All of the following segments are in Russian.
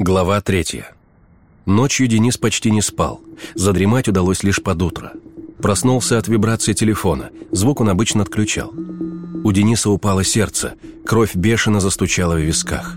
Глава третья. Ночью Денис почти не спал. Задремать удалось лишь под утро. Проснулся от вибрации телефона. Звук он обычно отключал. У Дениса упало сердце. Кровь бешено застучала в висках.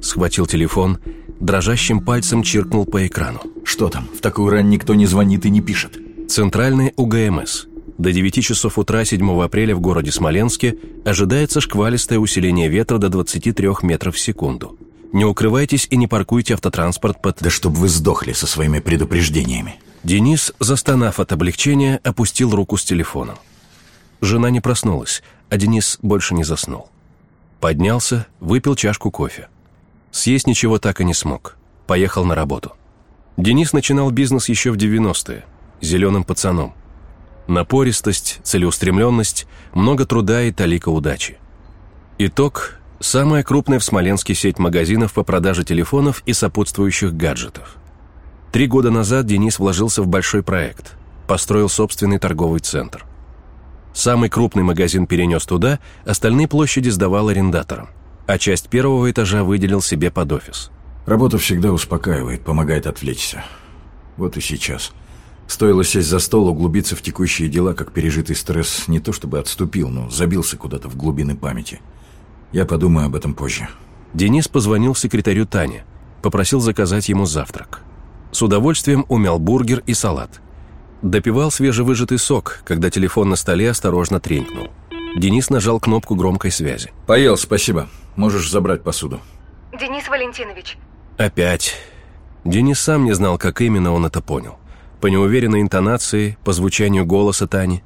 Схватил телефон, дрожащим пальцем чиркнул по экрану. Что там? В такую рань никто не звонит и не пишет. Центральный УГМС. До 9 часов утра 7 апреля в городе Смоленске ожидается шквалистое усиление ветра до 23 метров в секунду. Не укрывайтесь и не паркуйте автотранспорт под... Да чтоб вы сдохли со своими предупреждениями. Денис, застонав от облегчения, опустил руку с телефоном. Жена не проснулась, а Денис больше не заснул. Поднялся, выпил чашку кофе. Съесть ничего так и не смог. Поехал на работу. Денис начинал бизнес еще в 90-е, зеленым пацаном. Напористость, целеустремленность, много труда и талика удачи. Итог Самая крупная в Смоленске сеть магазинов по продаже телефонов и сопутствующих гаджетов. Три года назад Денис вложился в большой проект. Построил собственный торговый центр. Самый крупный магазин перенес туда, остальные площади сдавал арендаторам. А часть первого этажа выделил себе под офис. Работа всегда успокаивает, помогает отвлечься. Вот и сейчас. Стоило сесть за стол, углубиться в текущие дела, как пережитый стресс не то чтобы отступил, но забился куда-то в глубины памяти – я подумаю об этом позже. Денис позвонил секретарю Тане, попросил заказать ему завтрак. С удовольствием умял бургер и салат. Допивал свежевыжатый сок, когда телефон на столе осторожно тренькнул. Денис нажал кнопку громкой связи. «Поел, спасибо. Можешь забрать посуду». «Денис Валентинович». «Опять». Денис сам не знал, как именно он это понял. По неуверенной интонации, по звучанию голоса Тани.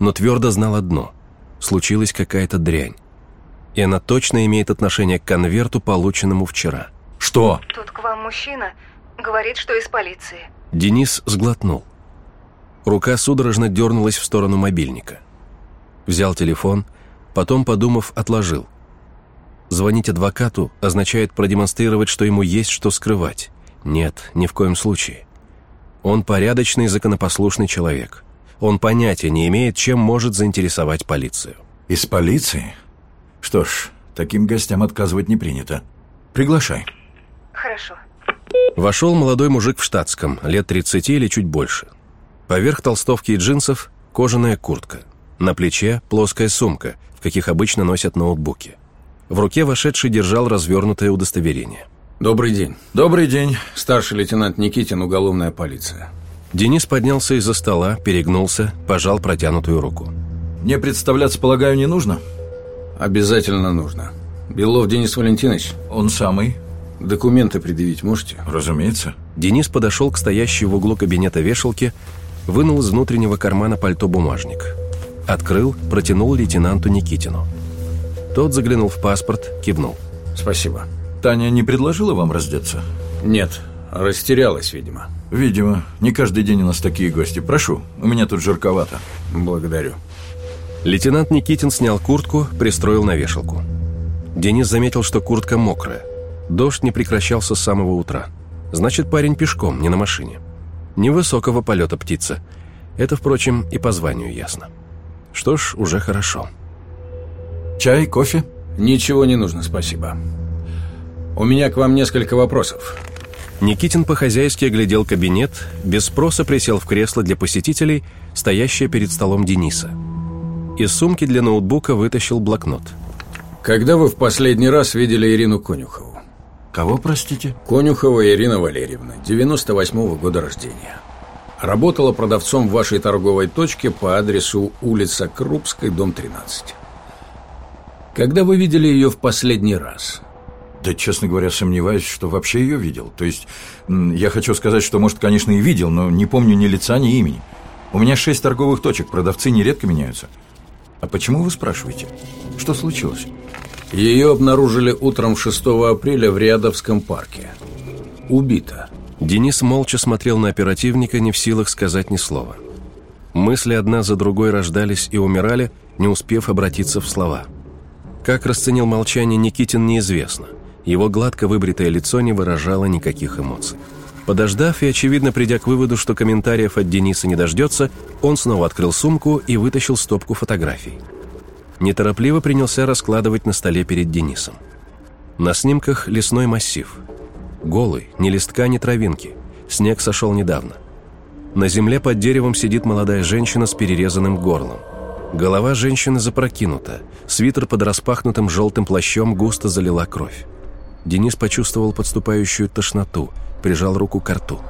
Но твердо знал одно. Случилась какая-то дрянь и она точно имеет отношение к конверту, полученному вчера. «Что?» «Тут к вам мужчина. Говорит, что из полиции». Денис сглотнул. Рука судорожно дернулась в сторону мобильника. Взял телефон, потом, подумав, отложил. Звонить адвокату означает продемонстрировать, что ему есть что скрывать. Нет, ни в коем случае. Он порядочный, законопослушный человек. Он понятия не имеет, чем может заинтересовать полицию. «Из полиции?» Что ж, таким гостям отказывать не принято. Приглашай. Хорошо. Вошел молодой мужик в штатском, лет 30 или чуть больше. Поверх толстовки и джинсов кожаная куртка. На плече плоская сумка, в каких обычно носят ноутбуки. В руке вошедший держал развернутое удостоверение. Добрый день. Добрый день. Старший лейтенант Никитин, уголовная полиция. Денис поднялся из-за стола, перегнулся, пожал протянутую руку. Мне представляться, полагаю, не нужно? Обязательно нужно. Белов Денис Валентинович? Он самый. Документы предъявить можете? Разумеется. Денис подошел к стоящей в углу кабинета вешалке, вынул из внутреннего кармана пальто бумажник. Открыл, протянул лейтенанту Никитину. Тот заглянул в паспорт, кивнул. Спасибо. Таня не предложила вам раздеться? Нет, растерялась, видимо. Видимо. Не каждый день у нас такие гости. Прошу, у меня тут жарковато. Благодарю. Лейтенант Никитин снял куртку, пристроил на вешалку. Денис заметил, что куртка мокрая. Дождь не прекращался с самого утра. Значит, парень пешком, не на машине. Невысокого полета птица. Это, впрочем, и по званию ясно. Что ж, уже хорошо. Чай, кофе? Ничего не нужно, спасибо. У меня к вам несколько вопросов. Никитин по-хозяйски оглядел кабинет, без спроса присел в кресло для посетителей, стоящее перед столом Дениса. Из сумки для ноутбука вытащил блокнот. Когда вы в последний раз видели Ирину Конюхову? Кого, простите? Конюхова Ирина Валерьевна, 98-го года рождения. Работала продавцом в вашей торговой точке по адресу улица Крупской, дом 13. Когда вы видели ее в последний раз? Да, честно говоря, сомневаюсь, что вообще ее видел. То есть, я хочу сказать, что, может, конечно, и видел, но не помню ни лица, ни имени. У меня шесть торговых точек, продавцы нередко меняются. А почему вы спрашиваете? Что случилось? Ее обнаружили утром 6 апреля в Рядовском парке. Убита. Денис молча смотрел на оперативника, не в силах сказать ни слова. Мысли одна за другой рождались и умирали, не успев обратиться в слова. Как расценил молчание Никитин, неизвестно. Его гладко выбритое лицо не выражало никаких эмоций. Подождав и, очевидно, придя к выводу, что комментариев от Дениса не дождется, он снова открыл сумку и вытащил стопку фотографий. Неторопливо принялся раскладывать на столе перед Денисом. На снимках лесной массив. Голый, ни листка, ни травинки. Снег сошел недавно. На земле под деревом сидит молодая женщина с перерезанным горлом. Голова женщины запрокинута, свитер под распахнутым желтым плащом густо залила кровь. Денис почувствовал подступающую тошноту, прижал руку к рту.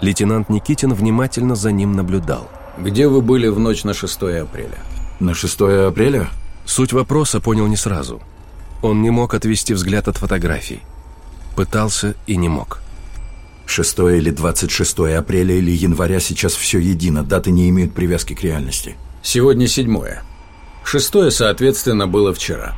Лейтенант Никитин внимательно за ним наблюдал. Где вы были в ночь на 6 апреля? На 6 апреля? Суть вопроса понял не сразу. Он не мог отвести взгляд от фотографий. Пытался и не мог. 6 или 26 апреля или января сейчас все едино, даты не имеют привязки к реальности. Сегодня седьмое. Шестое, соответственно, было вчера.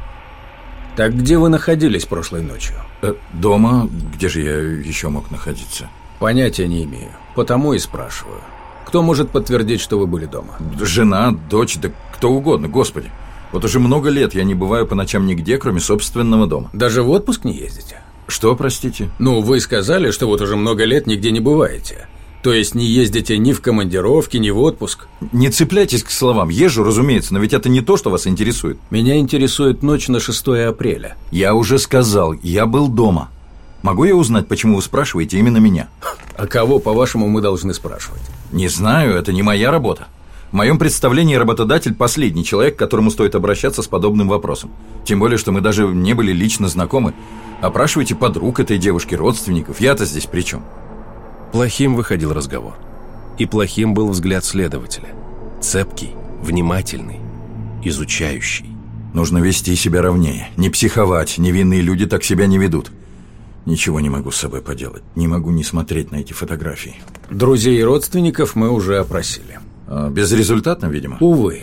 Так где вы находились прошлой ночью? Э, дома? Где же я еще мог находиться? Понятия не имею, потому и спрашиваю. Кто может подтвердить, что вы были дома? Жена, дочь, да кто угодно, господи. Вот уже много лет я не бываю по ночам нигде, кроме собственного дома. Даже в отпуск не ездите? Что, простите? Ну, вы сказали, что вот уже много лет нигде не бываете. То есть не ездите ни в командировки, ни в отпуск? Не цепляйтесь к словам. Езжу, разумеется, но ведь это не то, что вас интересует. Меня интересует ночь на 6 апреля. Я уже сказал, я был дома. Могу я узнать, почему вы спрашиваете именно меня? А кого, по-вашему, мы должны спрашивать? Не знаю, это не моя работа. В моем представлении работодатель – последний человек, к которому стоит обращаться с подобным вопросом. Тем более, что мы даже не были лично знакомы. Опрашивайте подруг этой девушки, родственников. Я-то здесь при чем? Плохим выходил разговор. И плохим был взгляд следователя. Цепкий, внимательный, изучающий. Нужно вести себя ровнее, не психовать, невинные люди так себя не ведут. Ничего не могу с собой поделать, не могу не смотреть на эти фотографии. Друзей и родственников мы уже опросили. А, безрезультатно, видимо? Увы.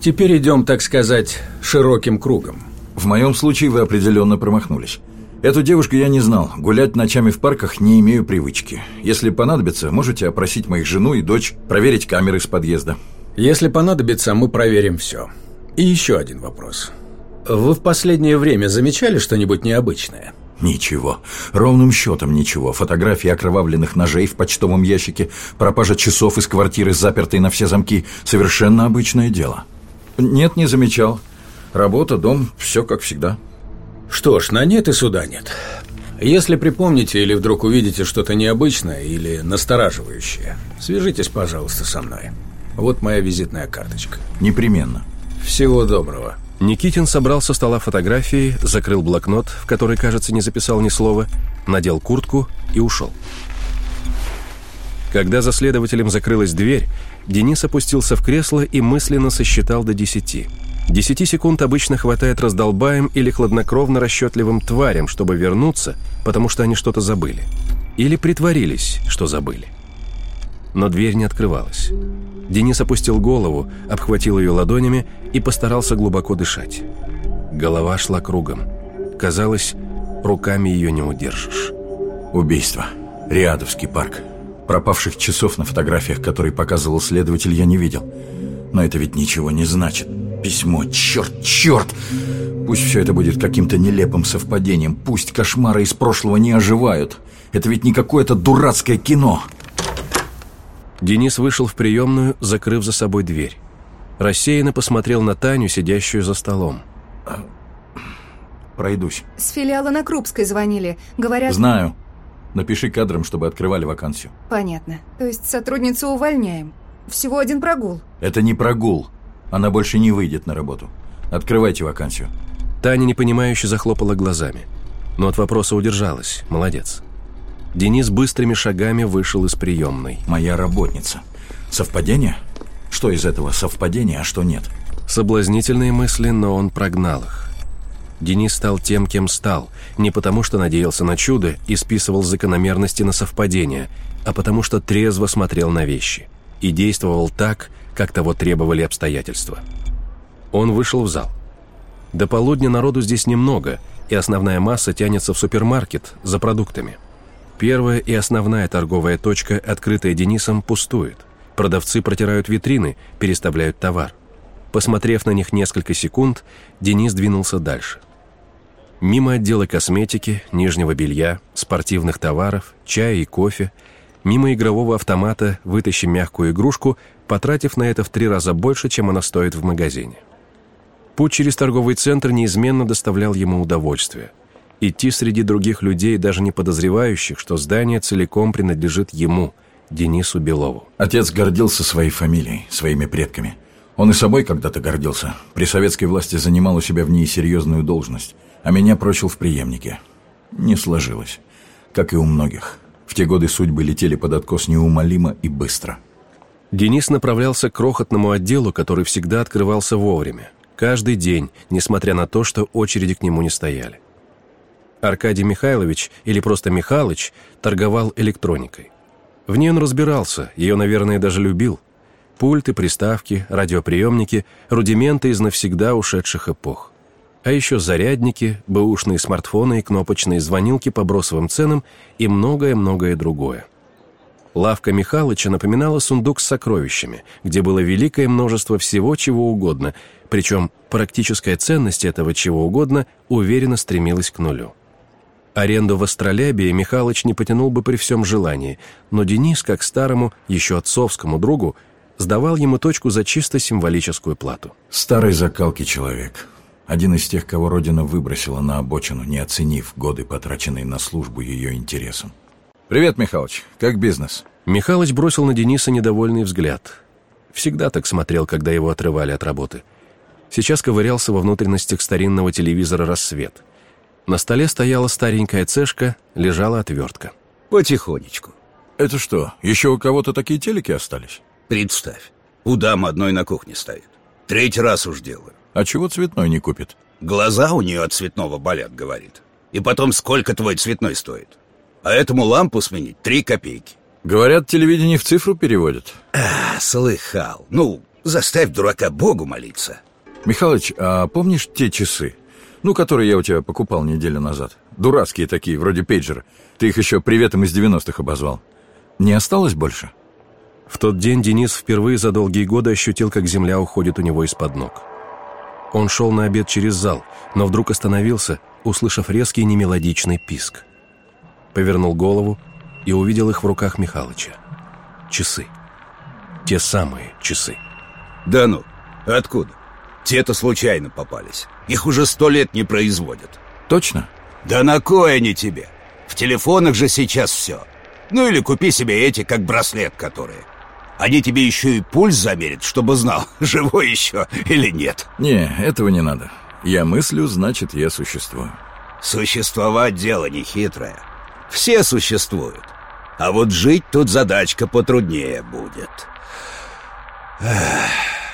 Теперь идем, так сказать, широким кругом. В моем случае вы определенно промахнулись. Эту девушку я не знал. Гулять ночами в парках не имею привычки. Если понадобится, можете опросить моих жену и дочь, проверить камеры с подъезда. Если понадобится, мы проверим все. И еще один вопрос. Вы в последнее время замечали что-нибудь необычное? Ничего. Ровным счетом ничего. Фотографии окровавленных ножей в почтовом ящике, пропажа часов из квартиры, запертой на все замки. Совершенно обычное дело. Нет, не замечал. Работа, дом, все как всегда. Что ж, на нет и суда нет. Если припомните или вдруг увидите что-то необычное или настораживающее, свяжитесь, пожалуйста, со мной. Вот моя визитная карточка. Непременно. Всего доброго. Никитин собрал со стола фотографии, закрыл блокнот, в который, кажется, не записал ни слова, надел куртку и ушел. Когда за следователем закрылась дверь, Денис опустился в кресло и мысленно сосчитал до десяти – Десяти секунд обычно хватает раздолбаем или хладнокровно расчетливым тварям, чтобы вернуться, потому что они что-то забыли. Или притворились, что забыли. Но дверь не открывалась. Денис опустил голову, обхватил ее ладонями и постарался глубоко дышать. Голова шла кругом. Казалось, руками ее не удержишь. Убийство. Риадовский парк. Пропавших часов на фотографиях, которые показывал следователь, я не видел. Но это ведь ничего не значит письмо. Черт, черт! Пусть все это будет каким-то нелепым совпадением. Пусть кошмары из прошлого не оживают. Это ведь не какое-то дурацкое кино. Денис вышел в приемную, закрыв за собой дверь. Рассеянно посмотрел на Таню, сидящую за столом. Пройдусь. С филиала на Крупской звонили. Говорят... Знаю. Напиши кадрам, чтобы открывали вакансию. Понятно. То есть сотрудницу увольняем. Всего один прогул. Это не прогул. Она больше не выйдет на работу. Открывайте вакансию. Таня непонимающе захлопала глазами. Но от вопроса удержалась. Молодец. Денис быстрыми шагами вышел из приемной. Моя работница. Совпадение? Что из этого совпадение, а что нет? Соблазнительные мысли, но он прогнал их. Денис стал тем, кем стал, не потому что надеялся на чудо и списывал закономерности на совпадения, а потому что трезво смотрел на вещи и действовал так, как того требовали обстоятельства. Он вышел в зал. До полудня народу здесь немного, и основная масса тянется в супермаркет за продуктами. Первая и основная торговая точка, открытая Денисом, пустует. Продавцы протирают витрины, переставляют товар. Посмотрев на них несколько секунд, Денис двинулся дальше. Мимо отдела косметики, нижнего белья, спортивных товаров, чая и кофе – мимо игрового автомата вытащим мягкую игрушку, потратив на это в три раза больше, чем она стоит в магазине. Путь через торговый центр неизменно доставлял ему удовольствие. Идти среди других людей, даже не подозревающих, что здание целиком принадлежит ему, Денису Белову. Отец гордился своей фамилией, своими предками. Он и собой когда-то гордился. При советской власти занимал у себя в ней серьезную должность, а меня прочил в преемнике. Не сложилось. Как и у многих. В те годы судьбы летели под откос неумолимо и быстро. Денис направлялся к крохотному отделу, который всегда открывался вовремя. Каждый день, несмотря на то, что очереди к нему не стояли. Аркадий Михайлович, или просто Михалыч, торговал электроникой. В ней он разбирался, ее, наверное, даже любил. Пульты, приставки, радиоприемники, рудименты из навсегда ушедших эпох. А еще зарядники, бэушные смартфоны и кнопочные звонилки по бросовым ценам и многое-многое другое. Лавка Михалыча напоминала сундук с сокровищами, где было великое множество всего чего угодно, причем практическая ценность этого чего угодно уверенно стремилась к нулю. Аренду в Астролябии Михалыч не потянул бы при всем желании, но Денис, как старому, еще отцовскому другу, сдавал ему точку за чисто символическую плату. Старой закалки человек. Один из тех, кого Родина выбросила на обочину, не оценив годы, потраченные на службу ее интересам. «Привет, Михалыч. Как бизнес?» Михалыч бросил на Дениса недовольный взгляд. Всегда так смотрел, когда его отрывали от работы. Сейчас ковырялся во внутренностях старинного телевизора «Рассвет». На столе стояла старенькая цешка, лежала отвертка. Потихонечку. Это что, еще у кого-то такие телеки остались? Представь, у дамы одной на кухне стоит. Третий раз уж делаю. А чего цветной не купит? Глаза у нее от цветного болят, говорит. И потом, сколько твой цветной стоит? А этому лампу сменить три копейки. Говорят, телевидение в цифру переводят. А, слыхал. Ну, заставь дурака Богу молиться. Михалыч, а помнишь те часы? Ну, которые я у тебя покупал неделю назад. Дурацкие такие, вроде пейджера. Ты их еще приветом из 90-х обозвал. Не осталось больше? В тот день Денис впервые за долгие годы ощутил, как земля уходит у него из-под ног. Он шел на обед через зал, но вдруг остановился, услышав резкий немелодичный писк. Повернул голову и увидел их в руках Михалыча. Часы. Те самые часы. Да ну, откуда? Те-то случайно попались. Их уже сто лет не производят. Точно? Да на кой они тебе? В телефонах же сейчас все. Ну или купи себе эти, как браслет которые. Они тебе еще и пульс замерят, чтобы знал, живой еще или нет. Не, этого не надо. Я мыслю, значит, я существую. Существовать дело нехитрое. Все существуют. А вот жить тут задачка потруднее будет. Эх.